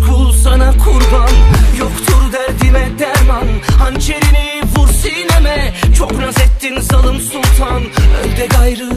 kul sana kurban Yoktur derdime derman. Hançerini vur sineme Çok naz ettin zalim sultan. Önde gayrı